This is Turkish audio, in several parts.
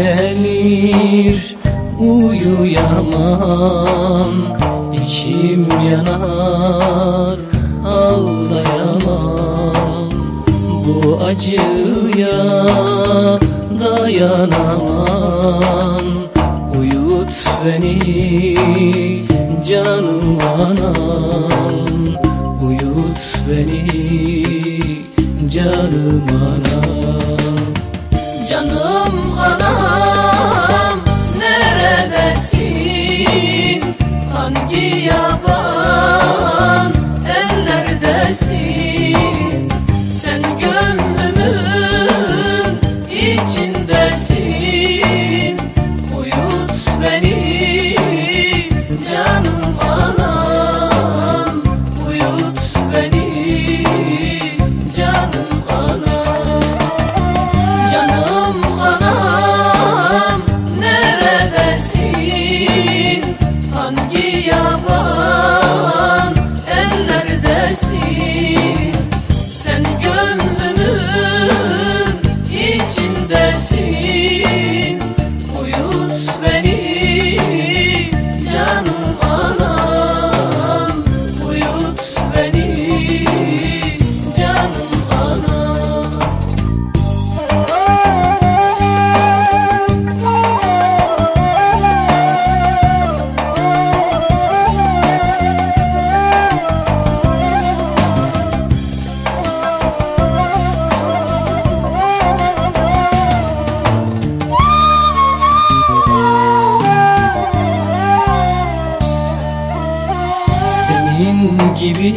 Gelir uyuyamam içim yanar ağlayamam. Bu acıya dayanamam Uyut beni canım anam. Uyut beni canım anam Canım anam. Neredesin? Hangi yaban Senin gibi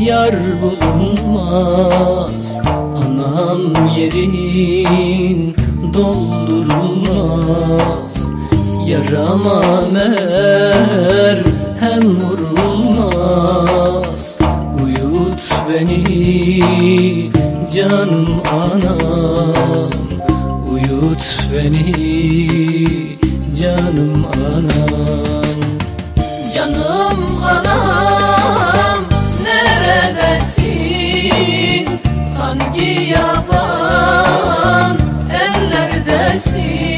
yar bulunmaz. Anam yerin doldurulmaz. Yarama mer hem vurulmaz. Uyut beni canım anam. Uyut beni canım anam Canım anam neredesin? Hangi yaban ellerdesin?